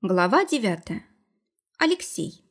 Глава 9. Алексей.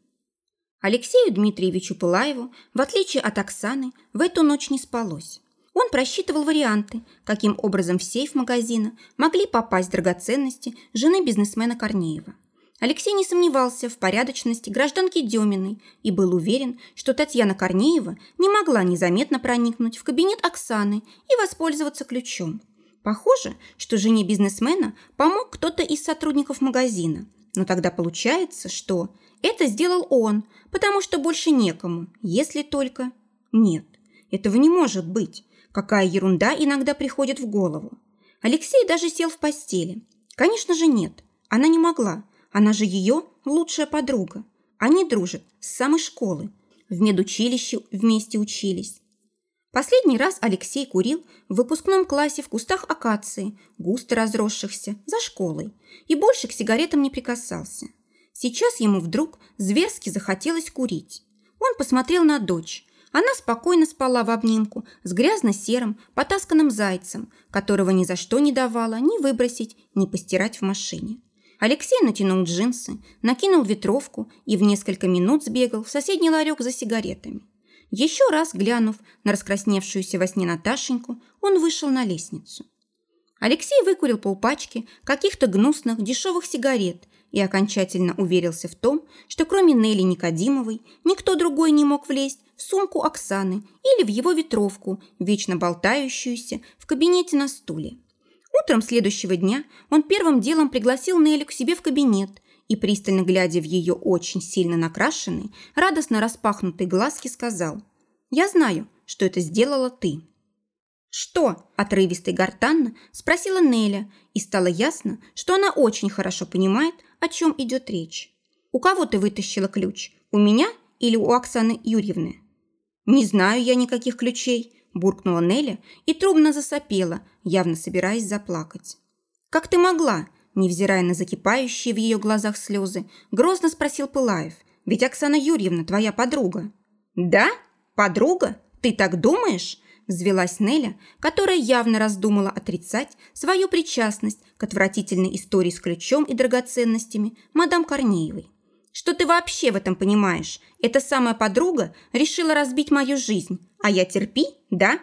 Алексею Дмитриевичу Пылаеву, в отличие от Оксаны, в эту ночь не спалось. Он просчитывал варианты, каким образом в сейф магазина могли попасть драгоценности жены бизнесмена Корнеева. Алексей не сомневался в порядочности гражданки Деминой и был уверен, что Татьяна Корнеева не могла незаметно проникнуть в кабинет Оксаны и воспользоваться ключом. Похоже, что жене бизнесмена помог кто-то из сотрудников магазина – но тогда получается, что это сделал он, потому что больше некому, если только... Нет, этого не может быть. Какая ерунда иногда приходит в голову. Алексей даже сел в постели. Конечно же нет, она не могла. Она же ее лучшая подруга. Они дружат с самой школы. В медучилище вместе учились. Последний раз Алексей курил в выпускном классе в кустах акации, густо разросшихся, за школой, и больше к сигаретам не прикасался. Сейчас ему вдруг зверски захотелось курить. Он посмотрел на дочь. Она спокойно спала в обнимку с грязно-серым, потасканным зайцем, которого ни за что не давала ни выбросить, ни постирать в машине. Алексей натянул джинсы, накинул ветровку и в несколько минут сбегал в соседний ларек за сигаретами. Еще раз глянув на раскрасневшуюся во сне Наташеньку, он вышел на лестницу. Алексей выкурил полпачки каких-то гнусных дешевых сигарет и окончательно уверился в том, что кроме Нелли Никодимовой никто другой не мог влезть в сумку Оксаны или в его ветровку, вечно болтающуюся в кабинете на стуле. Утром следующего дня он первым делом пригласил Нелли к себе в кабинет и, пристально глядя в ее очень сильно накрашенные, радостно распахнутые глазки, сказал «Я знаю, что это сделала ты». «Что?» – отрывисто гортанно спросила Неля, и стало ясно, что она очень хорошо понимает, о чем идет речь. «У кого ты вытащила ключ? У меня или у Оксаны Юрьевны?» «Не знаю я никаких ключей», – буркнула Неля и трубно засопела, явно собираясь заплакать. «Как ты могла? Невзирая на закипающие в ее глазах слезы, грозно спросил Пылаев. «Ведь Оксана Юрьевна твоя подруга». «Да? Подруга? Ты так думаешь?» Взвелась Неля, которая явно раздумала отрицать свою причастность к отвратительной истории с ключом и драгоценностями мадам Корнеевой. «Что ты вообще в этом понимаешь? Эта самая подруга решила разбить мою жизнь, а я терпи, да?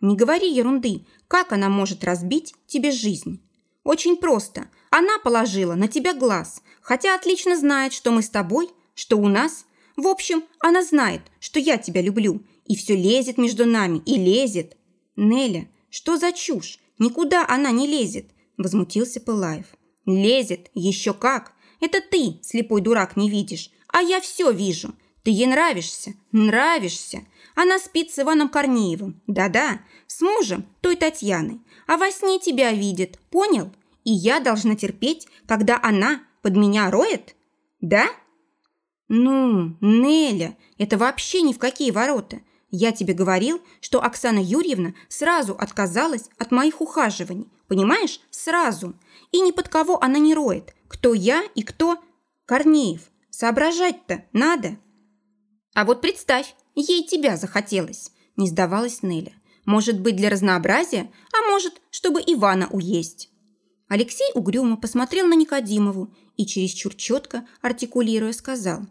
Не говори ерунды, как она может разбить тебе жизнь?» «Очень просто. Она положила на тебя глаз, хотя отлично знает, что мы с тобой, что у нас. В общем, она знает, что я тебя люблю, и все лезет между нами, и лезет. Неля, что за чушь? Никуда она не лезет, возмутился Пылаев. Лезет, еще как. Это ты, слепой дурак, не видишь, а я все вижу. Ты ей нравишься, нравишься. Она спит с Иваном Корнеевым, да-да, с мужем той Татьяны, а во сне тебя видит, понял? и я должна терпеть, когда она под меня роет? Да? Ну, Неля, это вообще ни в какие ворота. Я тебе говорил, что Оксана Юрьевна сразу отказалась от моих ухаживаний. Понимаешь? Сразу. И ни под кого она не роет. Кто я и кто... Корнеев. Соображать-то надо. А вот представь, ей тебя захотелось. Не сдавалась Неля. Может быть, для разнообразия, а может, чтобы Ивана уесть. Алексей угрюмо посмотрел на Никодимову и чересчур четко, артикулируя, сказал.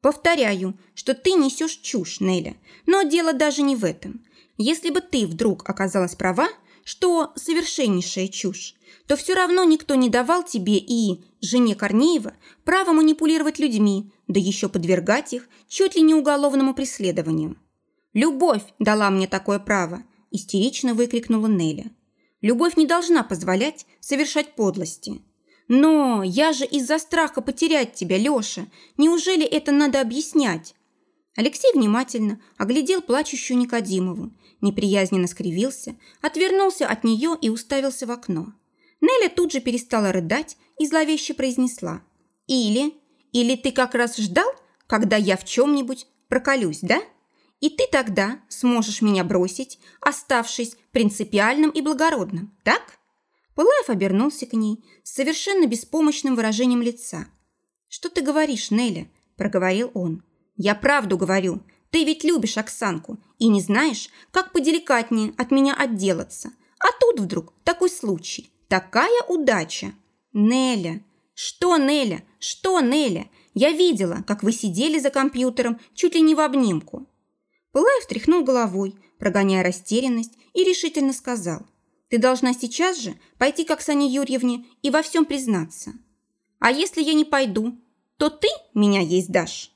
«Повторяю, что ты несешь чушь, Неля, но дело даже не в этом. Если бы ты вдруг оказалась права, что совершеннейшая чушь, то все равно никто не давал тебе и жене Корнеева право манипулировать людьми, да еще подвергать их чуть ли не уголовному преследованию. «Любовь дала мне такое право!» – истерично выкрикнула Неля. Любовь не должна позволять совершать подлости. Но я же из-за страха потерять тебя, Лёша. Неужели это надо объяснять? Алексей внимательно оглядел плачущую Никодимову, неприязненно скривился, отвернулся от нее и уставился в окно. Неля тут же перестала рыдать и зловеще произнесла. «Или, или ты как раз ждал, когда я в чем-нибудь проколюсь, да?» И ты тогда сможешь меня бросить, оставшись принципиальным и благородным, так?» Пылаев обернулся к ней с совершенно беспомощным выражением лица. «Что ты говоришь, Неля?» – проговорил он. «Я правду говорю. Ты ведь любишь Оксанку и не знаешь, как поделикатнее от меня отделаться. А тут вдруг такой случай, такая удача. Неля, «Что, Неля? Что, Неля? Я видела, как вы сидели за компьютером чуть ли не в обнимку». Пылаев тряхнул головой, прогоняя растерянность, и решительно сказал. «Ты должна сейчас же пойти к Оксане Юрьевне и во всем признаться. А если я не пойду, то ты меня ей сдашь».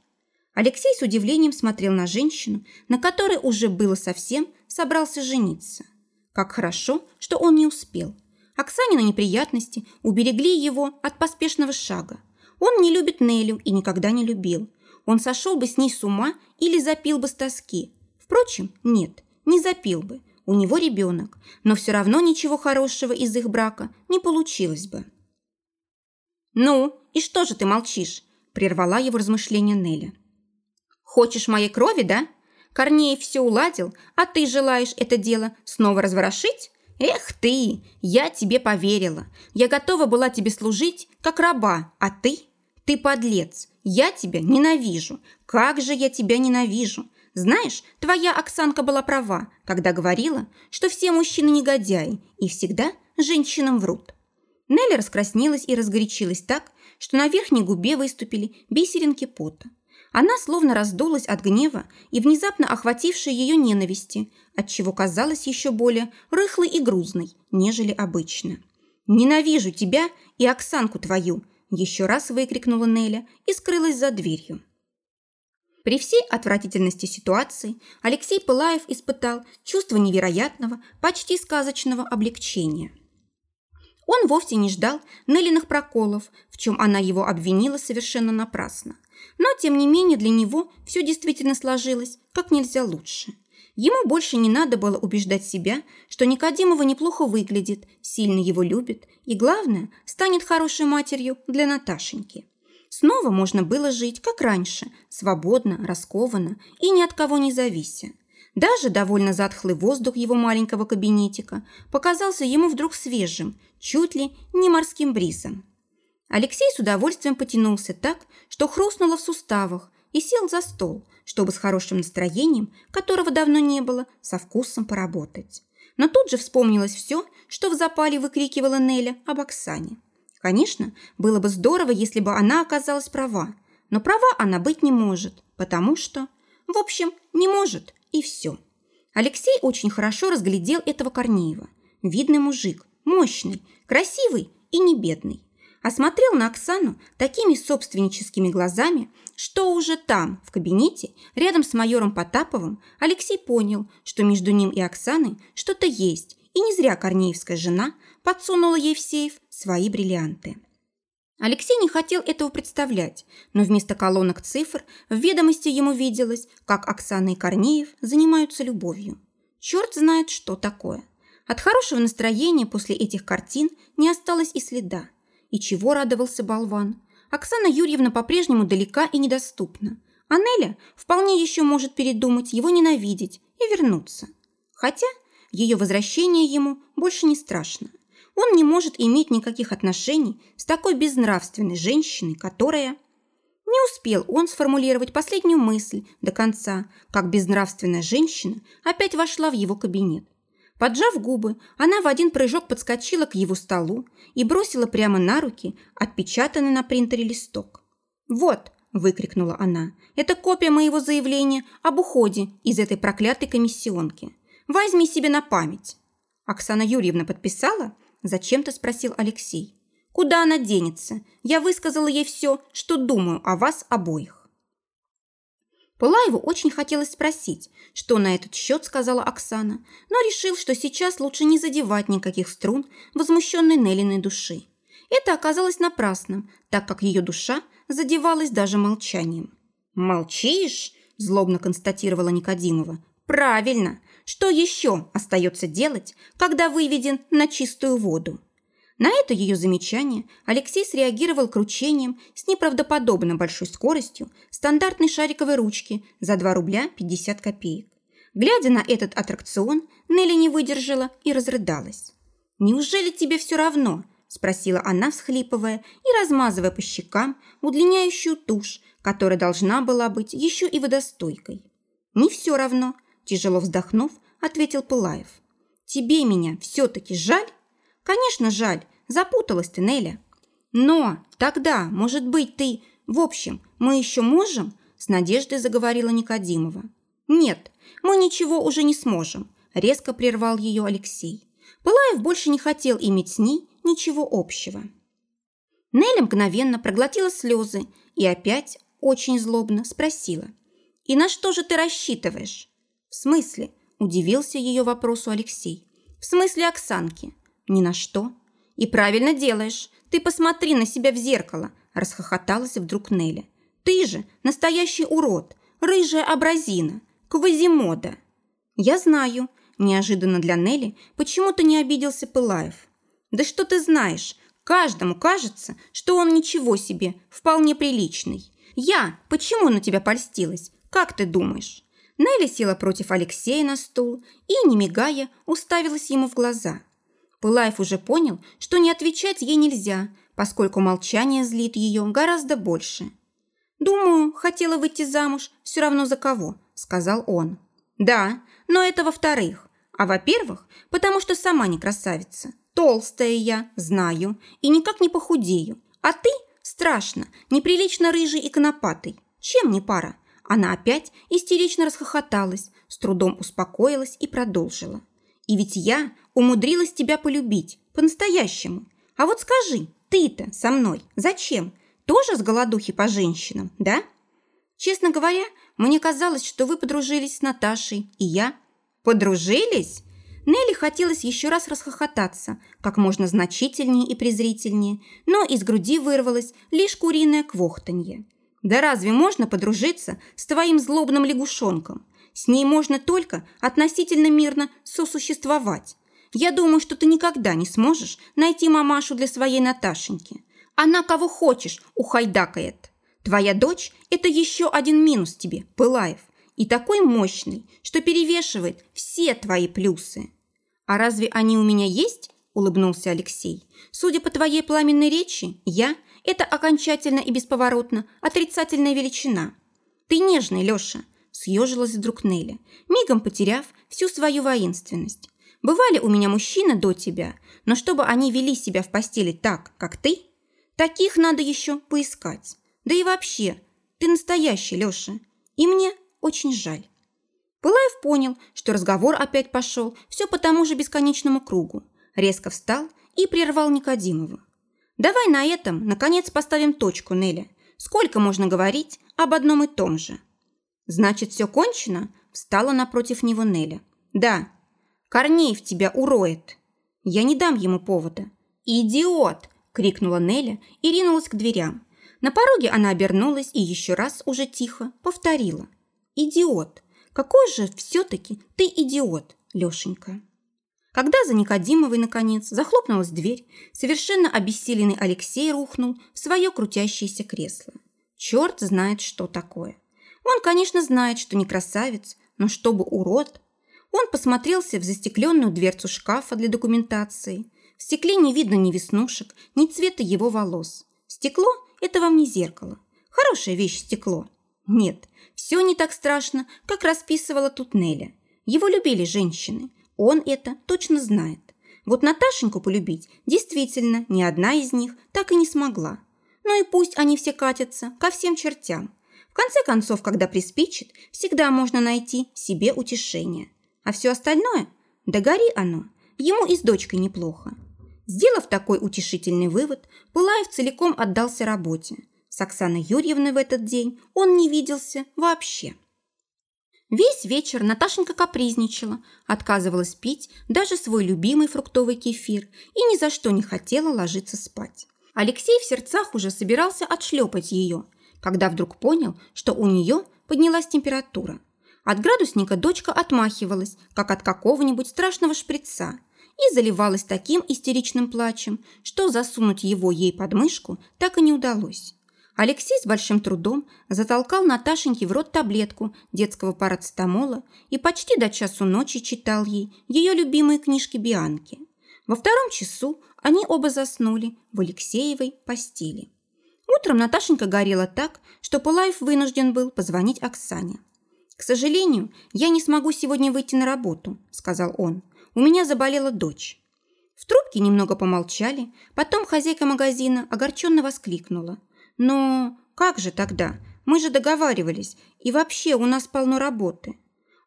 Алексей с удивлением смотрел на женщину, на которой уже было совсем собрался жениться. Как хорошо, что он не успел. Оксанины неприятности уберегли его от поспешного шага. Он не любит Нелю и никогда не любил. Он сошел бы с ней с ума или запил бы с тоски. Впрочем, нет, не запил бы. У него ребенок, но все равно ничего хорошего из их брака не получилось бы. «Ну, и что же ты молчишь?» – прервала его размышления Неля. Хочешь моей крови, да? Корнеев все уладил, а ты желаешь это дело снова разворошить? Эх ты, я тебе поверила. Я готова была тебе служить, как раба, а ты? Ты подлец. Я тебя ненавижу. Как же я тебя ненавижу. Знаешь, твоя Оксанка была права, когда говорила, что все мужчины негодяи и всегда женщинам врут. Нелли раскраснелась и разгорячилась так, что на верхней губе выступили бисеринки пота. Она словно раздулась от гнева и внезапно охватившей ее ненависти, отчего казалась еще более рыхлой и грузной, нежели обычно. «Ненавижу тебя и Оксанку твою!» еще раз выкрикнула Неля и скрылась за дверью. При всей отвратительности ситуации Алексей Пылаев испытал чувство невероятного, почти сказочного облегчения. Он вовсе не ждал Нелиных проколов, в чем она его обвинила совершенно напрасно. Но, тем не менее, для него все действительно сложилось как нельзя лучше. Ему больше не надо было убеждать себя, что Никодимова неплохо выглядит, сильно его любит и, главное, станет хорошей матерью для Наташеньки. Снова можно было жить, как раньше, свободно, раскованно и ни от кого не завися. Даже довольно затхлый воздух его маленького кабинетика показался ему вдруг свежим, чуть ли не морским бризом. Алексей с удовольствием потянулся так, что хрустнуло в суставах, и сел за стол, чтобы с хорошим настроением, которого давно не было, со вкусом поработать. Но тут же вспомнилось все, что в запале выкрикивала Неля об Оксане. Конечно, было бы здорово, если бы она оказалась права, но права она быть не может, потому что... В общем, не может, и все. Алексей очень хорошо разглядел этого Корнеева. Видный мужик, мощный, красивый и не бедный осмотрел на Оксану такими собственническими глазами, что уже там, в кабинете, рядом с майором Потаповым, Алексей понял, что между ним и Оксаной что-то есть, и не зря Корнеевская жена подсунула ей в сейф свои бриллианты. Алексей не хотел этого представлять, но вместо колонок цифр в ведомости ему виделось, как Оксана и Корнеев занимаются любовью. Черт знает, что такое. От хорошего настроения после этих картин не осталось и следа. И чего радовался болван? Оксана Юрьевна по-прежнему далека и недоступна. А Неля вполне еще может передумать его ненавидеть и вернуться. Хотя ее возвращение ему больше не страшно. Он не может иметь никаких отношений с такой безнравственной женщиной, которая... Не успел он сформулировать последнюю мысль до конца, как безнравственная женщина опять вошла в его кабинет. Поджав губы, она в один прыжок подскочила к его столу и бросила прямо на руки отпечатанный на принтере листок. «Вот!» – выкрикнула она. «Это копия моего заявления об уходе из этой проклятой комиссионки. Возьми себе на память». «Оксана Юрьевна подписала?» – зачем-то спросил Алексей. «Куда она денется? Я высказала ей все, что думаю о вас обоих». Пылаеву очень хотелось спросить, что на этот счет сказала Оксана, но решил, что сейчас лучше не задевать никаких струн возмущенной Неллиной души. Это оказалось напрасным, так как ее душа задевалась даже молчанием. «Молчишь?» – злобно констатировала Никодимова. «Правильно! Что еще остается делать, когда выведен на чистую воду?» На это ее замечание Алексей среагировал кручением с неправдоподобно большой скоростью стандартной шариковой ручки за 2 рубля 50 копеек. Глядя на этот аттракцион, Нелли не выдержала и разрыдалась. «Неужели тебе все равно?» – спросила она, всхлипывая и размазывая по щекам удлиняющую тушь, которая должна была быть еще и водостойкой. «Не все равно», – тяжело вздохнув, ответил Пылаев. «Тебе меня все-таки жаль?» «Конечно, жаль. Запуталась ты, Неля». Но тогда, может быть, ты... В общем, мы еще можем?» С надеждой заговорила Никодимова. «Нет, мы ничего уже не сможем», резко прервал ее Алексей. Пылаев больше не хотел иметь с ней ничего общего. Нелли мгновенно проглотила слезы и опять очень злобно спросила. «И на что же ты рассчитываешь?» «В смысле?» – удивился ее вопросу Алексей. «В смысле Оксанки?» «Ни на что». «И правильно делаешь. Ты посмотри на себя в зеркало», – расхохоталась вдруг Нелли. «Ты же настоящий урод, рыжая абразина, квазимода». «Я знаю», – неожиданно для Нелли почему-то не обиделся Пылаев. «Да что ты знаешь? Каждому кажется, что он ничего себе, вполне приличный. Я почему на тебя польстилась? Как ты думаешь?» Нелли села против Алексея на стул и, не мигая, уставилась ему в глаза. Пылаев уже понял, что не отвечать ей нельзя, поскольку молчание злит ее гораздо больше. «Думаю, хотела выйти замуж все равно за кого», – сказал он. «Да, но это во-вторых. А во-первых, потому что сама не красавица. Толстая я, знаю, и никак не похудею. А ты, страшно, неприлично рыжий и конопатый. Чем не пара? Она опять истерично расхохоталась, с трудом успокоилась и продолжила. И ведь я умудрилась тебя полюбить, по-настоящему. А вот скажи, ты-то со мной зачем? Тоже с голодухи по женщинам, да? Честно говоря, мне казалось, что вы подружились с Наташей, и я. Подружились? Нелли хотелось еще раз расхохотаться, как можно значительнее и презрительнее, но из груди вырвалось лишь куриное квохтанье. Да разве можно подружиться с твоим злобным лягушонком? С ней можно только относительно мирно сосуществовать. Я думаю, что ты никогда не сможешь найти мамашу для своей Наташеньки. Она кого хочешь ухайдакает. Твоя дочь – это еще один минус тебе, Пылаев, и такой мощный, что перевешивает все твои плюсы. А разве они у меня есть? Улыбнулся Алексей. Судя по твоей пламенной речи, я – это окончательно и бесповоротно отрицательная величина. Ты нежный, Леша, съежилась вдруг Неля, мигом потеряв всю свою воинственность. Бывали у меня мужчины до тебя, но чтобы они вели себя в постели так, как ты, таких надо еще поискать. Да и вообще, ты настоящий, Леша. И мне очень жаль. Пылаев понял, что разговор опять пошел все по тому же бесконечному кругу. Резко встал и прервал Никодимову. «Давай на этом, наконец, поставим точку, Неля. Сколько можно говорить об одном и том же?» «Значит, все кончено?» – встала напротив него Неля. «Да. Корнеев тебя уроет». «Я не дам ему повода». «Идиот!» – крикнула Неля и ринулась к дверям. На пороге она обернулась и еще раз уже тихо повторила. «Идиот! Какой же все-таки ты идиот, Лешенька!» Когда за Никодимовой, наконец, захлопнулась дверь, совершенно обессиленный Алексей рухнул в свое крутящееся кресло. Черт знает, что такое. Он, конечно, знает, что не красавец, но чтобы урод. Он посмотрелся в застекленную дверцу шкафа для документации. В стекле не видно ни веснушек, ни цвета его волос. Стекло это вам не зеркало. Хорошая вещь стекло. Нет, все не так страшно, как расписывала тут Неля. Его любили женщины. Он это точно знает. Вот Наташеньку полюбить действительно ни одна из них так и не смогла. Ну и пусть они все катятся ко всем чертям. В конце концов, когда приспичит, всегда можно найти себе утешение. А все остальное, да гори оно, ему и с дочкой неплохо. Сделав такой утешительный вывод, Пылаев целиком отдался работе. С Оксаной Юрьевной в этот день он не виделся вообще. Весь вечер Наташенька капризничала, отказывалась пить даже свой любимый фруктовый кефир и ни за что не хотела ложиться спать. Алексей в сердцах уже собирался отшлепать ее, когда вдруг понял, что у нее поднялась температура. От градусника дочка отмахивалась, как от какого-нибудь страшного шприца – и заливалась таким истеричным плачем, что засунуть его ей под мышку так и не удалось. Алексей с большим трудом затолкал Наташеньке в рот таблетку детского парацетамола и почти до часу ночи читал ей ее любимые книжки Бианки. Во втором часу они оба заснули в Алексеевой постели. Утром Наташенька горела так, что Пылаев вынужден был позвонить Оксане. «К сожалению, я не смогу сегодня выйти на работу», – сказал он. У меня заболела дочь. В трубке немного помолчали, потом хозяйка магазина огорченно воскликнула. «Но как же тогда? Мы же договаривались, и вообще у нас полно работы.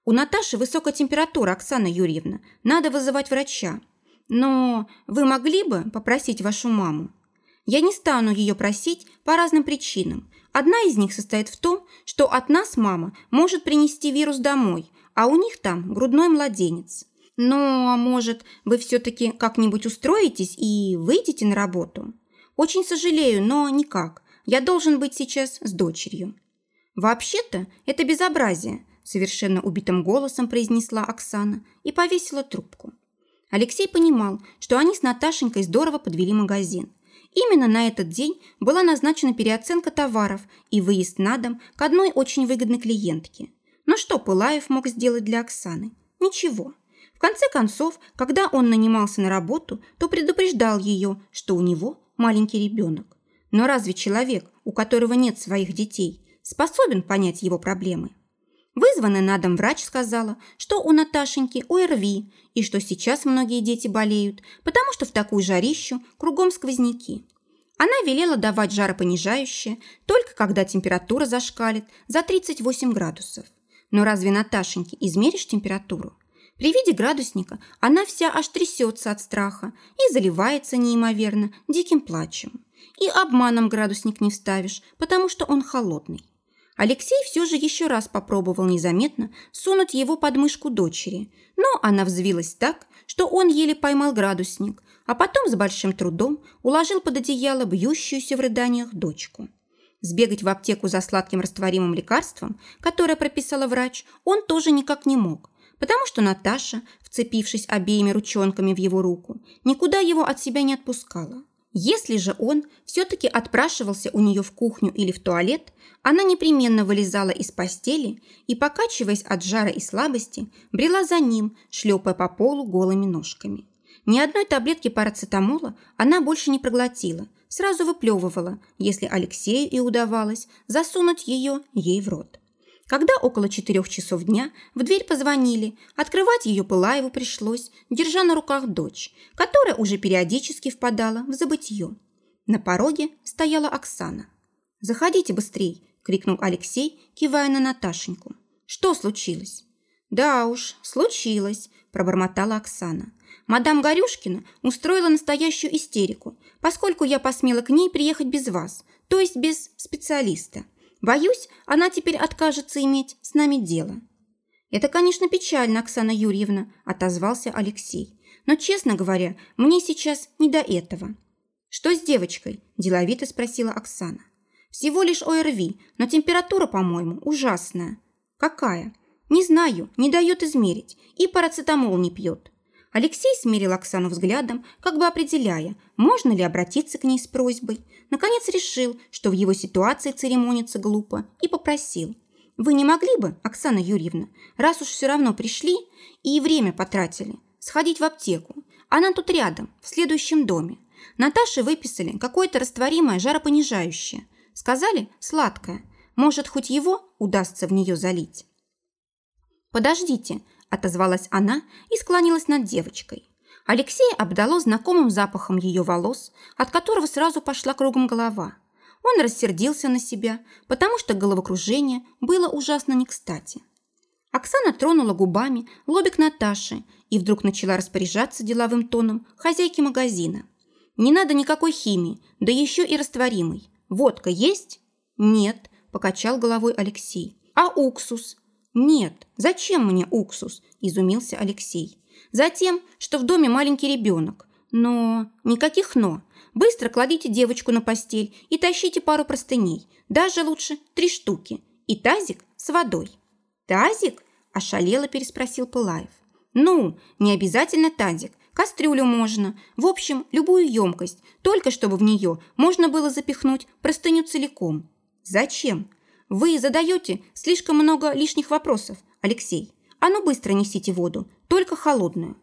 У Наташи высокая температура, Оксана Юрьевна, надо вызывать врача. Но вы могли бы попросить вашу маму? Я не стану ее просить по разным причинам. Одна из них состоит в том, что от нас мама может принести вирус домой, а у них там грудной младенец. Ну, а может, вы все-таки как-нибудь устроитесь и выйдете на работу? Очень сожалею, но никак. Я должен быть сейчас с дочерью. Вообще-то это безобразие, совершенно убитым голосом произнесла Оксана и повесила трубку. Алексей понимал, что они с Наташенькой здорово подвели магазин. Именно на этот день была назначена переоценка товаров и выезд на дом к одной очень выгодной клиентке. Но что Пылаев мог сделать для Оксаны? Ничего. В конце концов, когда он нанимался на работу, то предупреждал ее, что у него маленький ребенок. Но разве человек, у которого нет своих детей, способен понять его проблемы? Вызванный на дом врач сказала, что у Наташеньки ОРВИ и что сейчас многие дети болеют, потому что в такую жарищу кругом сквозняки. Она велела давать жаропонижающее только когда температура зашкалит за 38 градусов. Но разве Наташеньке измеришь температуру? При виде градусника она вся аж трясется от страха и заливается неимоверно диким плачем. И обманом градусник не вставишь, потому что он холодный. Алексей все же еще раз попробовал незаметно сунуть его под мышку дочери, но она взвилась так, что он еле поймал градусник, а потом с большим трудом уложил под одеяло бьющуюся в рыданиях дочку. Сбегать в аптеку за сладким растворимым лекарством, которое прописала врач, он тоже никак не мог, потому что Наташа, вцепившись обеими ручонками в его руку, никуда его от себя не отпускала. Если же он все-таки отпрашивался у нее в кухню или в туалет, она непременно вылезала из постели и, покачиваясь от жара и слабости, брела за ним, шлепая по полу голыми ножками. Ни одной таблетки парацетамола она больше не проглотила, сразу выплевывала, если Алексею и удавалось засунуть ее ей в рот. Когда около четырех часов дня в дверь позвонили, открывать ее Пылаеву пришлось, держа на руках дочь, которая уже периодически впадала в забытье. На пороге стояла Оксана. «Заходите быстрей!» – крикнул Алексей, кивая на Наташеньку. «Что случилось?» «Да уж, случилось», – пробормотала Оксана. «Мадам Горюшкина устроила настоящую истерику, поскольку я посмела к ней приехать без вас, то есть без специалиста». Боюсь, она теперь откажется иметь с нами дело». «Это, конечно, печально, Оксана Юрьевна», – отозвался Алексей. «Но, честно говоря, мне сейчас не до этого». «Что с девочкой?» – деловито спросила Оксана. «Всего лишь ОРВИ, но температура, по-моему, ужасная». «Какая?» «Не знаю, не дает измерить, и парацетамол не пьет». Алексей смерил Оксану взглядом, как бы определяя, можно ли обратиться к ней с просьбой. Наконец решил, что в его ситуации церемониться глупо, и попросил. «Вы не могли бы, Оксана Юрьевна, раз уж все равно пришли и время потратили, сходить в аптеку? Она тут рядом, в следующем доме. Наташе выписали какое-то растворимое жаропонижающее. Сказали, сладкое. Может, хоть его удастся в нее залить?» «Подождите», отозвалась она и склонилась над девочкой. Алексей обдало знакомым запахом ее волос, от которого сразу пошла кругом голова. Он рассердился на себя, потому что головокружение было ужасно не кстати. Оксана тронула губами лобик Наташи и вдруг начала распоряжаться деловым тоном хозяйки магазина. «Не надо никакой химии, да еще и растворимой. Водка есть?» «Нет», – покачал головой Алексей. «А уксус? «Нет, зачем мне уксус?» – изумился Алексей. «Затем, что в доме маленький ребенок. Но... Никаких «но». Быстро кладите девочку на постель и тащите пару простыней. Даже лучше три штуки. И тазик с водой». «Тазик?» – ошалело переспросил Пылаев. «Ну, не обязательно тазик. Кастрюлю можно. В общем, любую емкость, только чтобы в нее можно было запихнуть простыню целиком». «Зачем?» Вы задаете слишком много лишних вопросов, Алексей. А ну быстро несите воду, только холодную».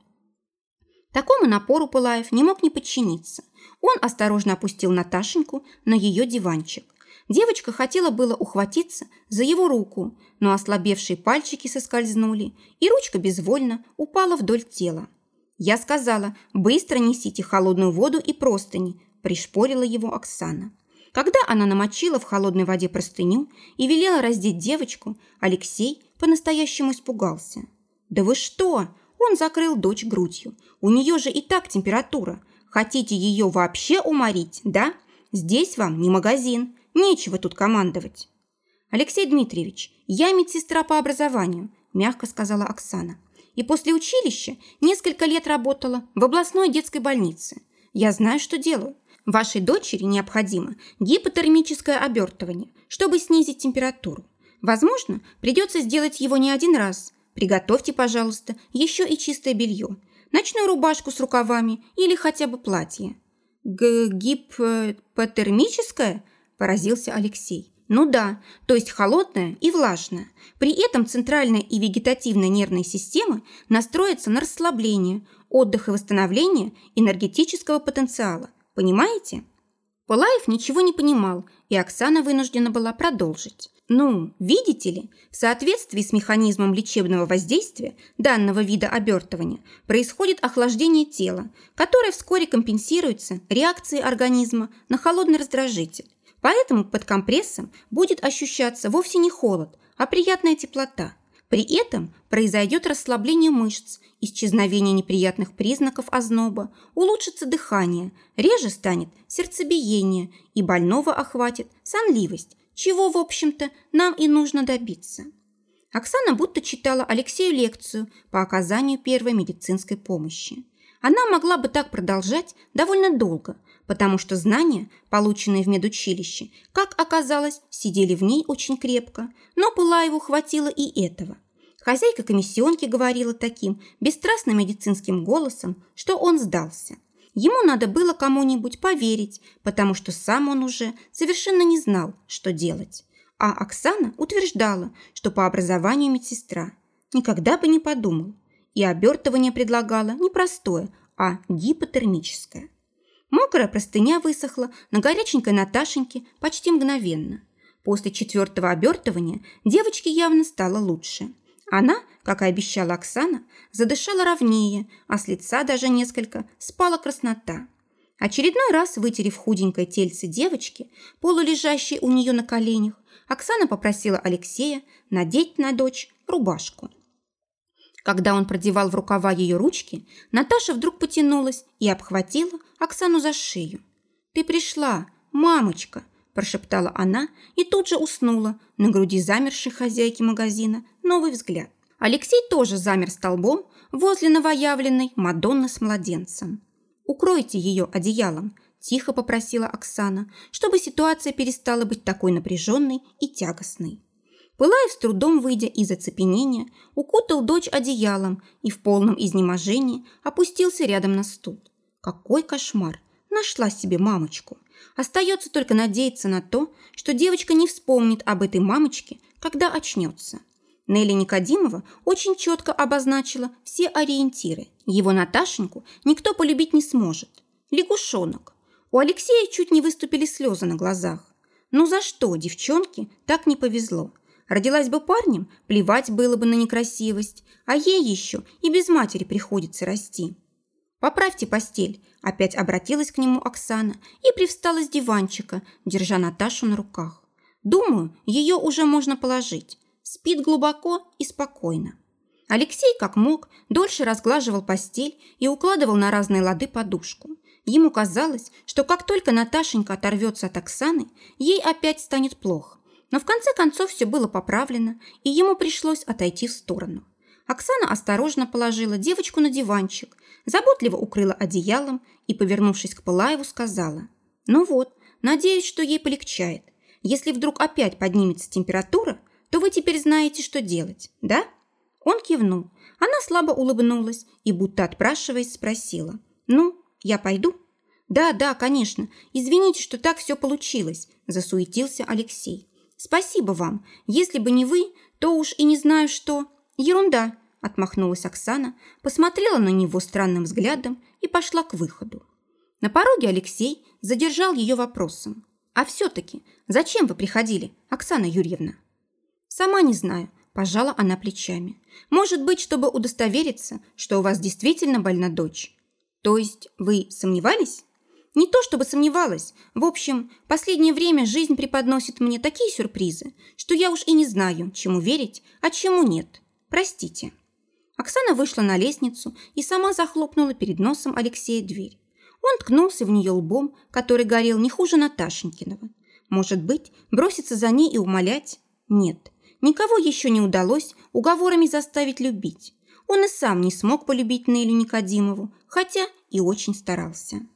Такому напору Пылаев не мог не подчиниться. Он осторожно опустил Наташеньку на ее диванчик. Девочка хотела было ухватиться за его руку, но ослабевшие пальчики соскользнули, и ручка безвольно упала вдоль тела. Я сказала, быстро несите холодную воду и простыни, пришпорила его Оксана. Когда она намочила в холодной воде простыню и велела раздеть девочку, Алексей по-настоящему испугался. «Да вы что?» Он закрыл дочь грудью. «У нее же и так температура. Хотите ее вообще уморить, да? Здесь вам не магазин. Нечего тут командовать». «Алексей Дмитриевич, я медсестра по образованию», мягко сказала Оксана. «И после училища несколько лет работала в областной детской больнице. Я знаю, что делаю. Вашей дочери необходимо гипотермическое обертывание, чтобы снизить температуру. Возможно, придется сделать его не один раз. Приготовьте, пожалуйста, еще и чистое белье, ночную рубашку с рукавами или хотя бы платье». «Гипотермическое?» – поразился Алексей. Ну да, то есть холодная и влажная. При этом центральная и вегетативная нервные системы настроятся на расслабление, отдых и восстановление энергетического потенциала. Понимаете? Пылаев ничего не понимал, и Оксана вынуждена была продолжить. Ну, видите ли, в соответствии с механизмом лечебного воздействия данного вида обертывания происходит охлаждение тела, которое вскоре компенсируется реакцией организма на холодный раздражитель. Поэтому под компрессом будет ощущаться вовсе не холод, а приятная теплота. При этом произойдет расслабление мышц, исчезновение неприятных признаков озноба, улучшится дыхание, реже станет сердцебиение и больного охватит сонливость, чего, в общем-то, нам и нужно добиться. Оксана будто читала Алексею лекцию по оказанию первой медицинской помощи. Она могла бы так продолжать довольно долго, потому что знания, полученные в медучилище, как оказалось, сидели в ней очень крепко, но Пылаеву хватило и этого. Хозяйка комиссионки говорила таким бесстрастным медицинским голосом, что он сдался. Ему надо было кому-нибудь поверить, потому что сам он уже совершенно не знал, что делать. А Оксана утверждала, что по образованию медсестра. Никогда бы не подумал. И обертывание предлагала не простое, а гипотермическое. Мокрая простыня высохла на горяченькой Наташеньке почти мгновенно. После четвертого обертывания девочке явно стало лучше. Она, как и обещала Оксана, задышала ровнее, а с лица даже несколько спала краснота. Очередной раз, вытерев худенькое тельце девочки, полулежащей у нее на коленях, Оксана попросила Алексея надеть на дочь рубашку. Когда он продевал в рукава ее ручки, Наташа вдруг потянулась и обхватила Оксану за шею. «Ты пришла, мамочка!» – прошептала она и тут же уснула на груди замершей хозяйки магазина новый взгляд. Алексей тоже замер столбом возле новоявленной Мадонны с младенцем. «Укройте ее одеялом», – тихо попросила Оксана, чтобы ситуация перестала быть такой напряженной и тягостной. Пылаев с трудом выйдя из оцепенения, укутал дочь одеялом и в полном изнеможении опустился рядом на стул. Какой кошмар! Нашла себе мамочку. Остается только надеяться на то, что девочка не вспомнит об этой мамочке, когда очнется. Нелли Никодимова очень четко обозначила все ориентиры. Его Наташеньку никто полюбить не сможет. Лягушонок. У Алексея чуть не выступили слезы на глазах. Ну за что девчонке так не повезло? Родилась бы парнем, плевать было бы на некрасивость, а ей еще и без матери приходится расти. «Поправьте постель», – опять обратилась к нему Оксана и привстала с диванчика, держа Наташу на руках. «Думаю, ее уже можно положить. Спит глубоко и спокойно». Алексей, как мог, дольше разглаживал постель и укладывал на разные лады подушку. Ему казалось, что как только Наташенька оторвется от Оксаны, ей опять станет плохо. Но в конце концов все было поправлено, и ему пришлось отойти в сторону. Оксана осторожно положила девочку на диванчик, заботливо укрыла одеялом и, повернувшись к Пылаеву, сказала, «Ну вот, надеюсь, что ей полегчает. Если вдруг опять поднимется температура, то вы теперь знаете, что делать, да?» Он кивнул. Она слабо улыбнулась и, будто отпрашиваясь, спросила, «Ну, я пойду?» «Да, да, конечно. Извините, что так все получилось», – засуетился Алексей. Спасибо вам. Если бы не вы, то уж и не знаю что. Ерунда, отмахнулась Оксана, посмотрела на него странным взглядом и пошла к выходу. На пороге Алексей задержал ее вопросом. «А все-таки зачем вы приходили, Оксана Юрьевна?» «Сама не знаю», Пожала она плечами. «Может быть, чтобы удостовериться, что у вас действительно больна дочь. То есть вы сомневались?» Не то чтобы сомневалась. В общем, последнее время жизнь преподносит мне такие сюрпризы, что я уж и не знаю, чему верить, а чему нет. Простите. Оксана вышла на лестницу и сама захлопнула перед носом Алексея дверь. Он ткнулся в нее лбом, который горел не хуже Наташенькиного. Может быть, броситься за ней и умолять? Нет, никого еще не удалось уговорами заставить любить. Он и сам не смог полюбить Нелю Никодимову, хотя и очень старался.